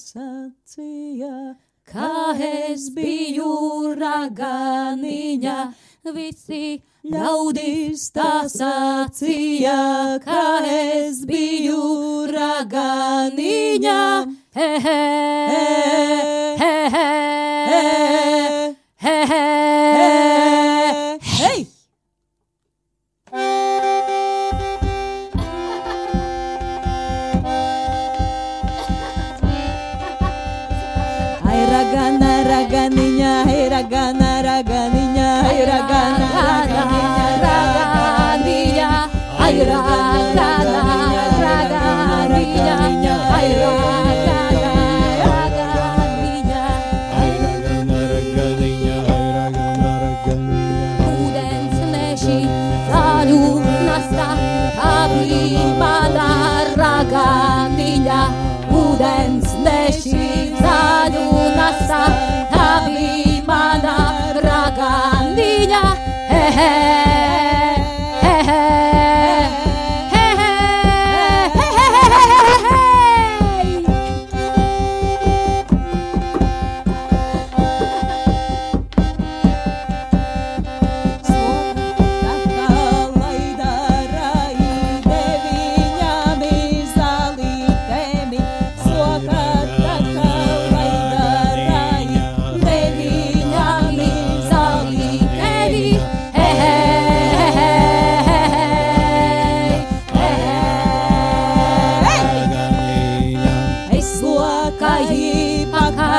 sacīja, Kā es biju raganiņa, visi ļaudis tā sacīja, kā es biju raganiņa. He, he, he, raganinha, hey ragana, raganinha, hey ragana, raganinha, raganinha, hey raganinha.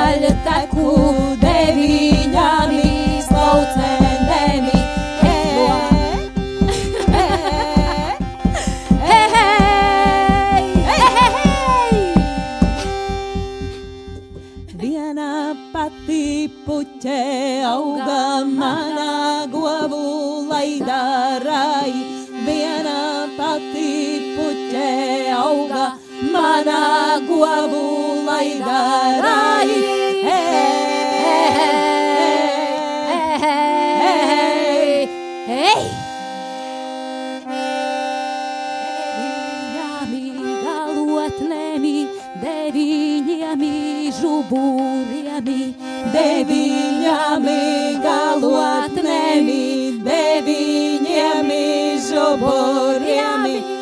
Pakaļ teku deviņām hei! Viena pati puķe auga manā govu laidarai. Viena pati puķe auga manā govu laidarai. maižu būriemi, deviņami galotnemi, deviņami žoborjami.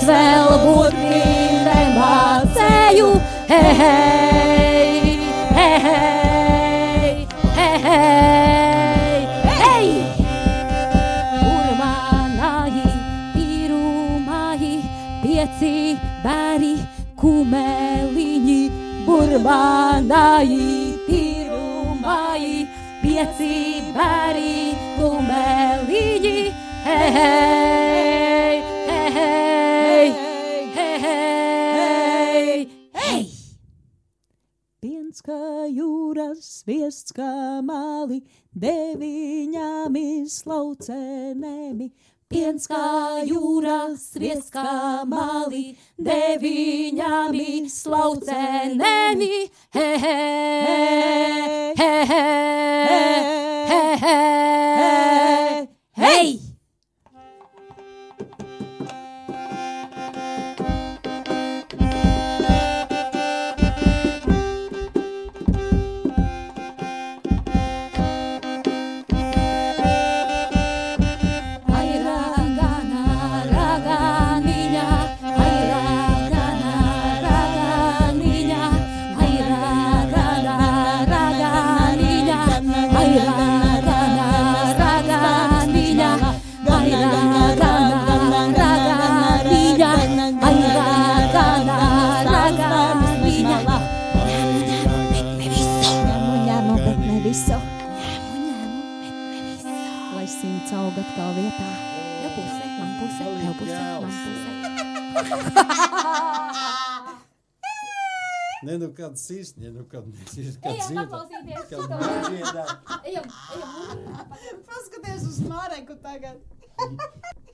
es vēl būt mīļai mācēju, hei, hei, hei, hei, hei, hei, hei. Un manai pirumai pieci bari kumeliņi, burmanai pirumai pieci bari kumeliņi, hei, hei. jūras sviests kamāli, deviņām izslaucenēmi. Piens kā jūra, sviests kā mali, deviņām izslaucenēmi. He, he. visu. Ņēmu, ņēmu, bet ne visu. Lai simts aug atkal vietā. Tev pusē, man pusē, tev pusē, man pusē. Nē, nu kāda sīsni, nu kāda nesīs, kāda dzīve. Ejam paklausīties. Kāda nedziedāt. Ejam, ejam. Paskaties uz Māreku tagad.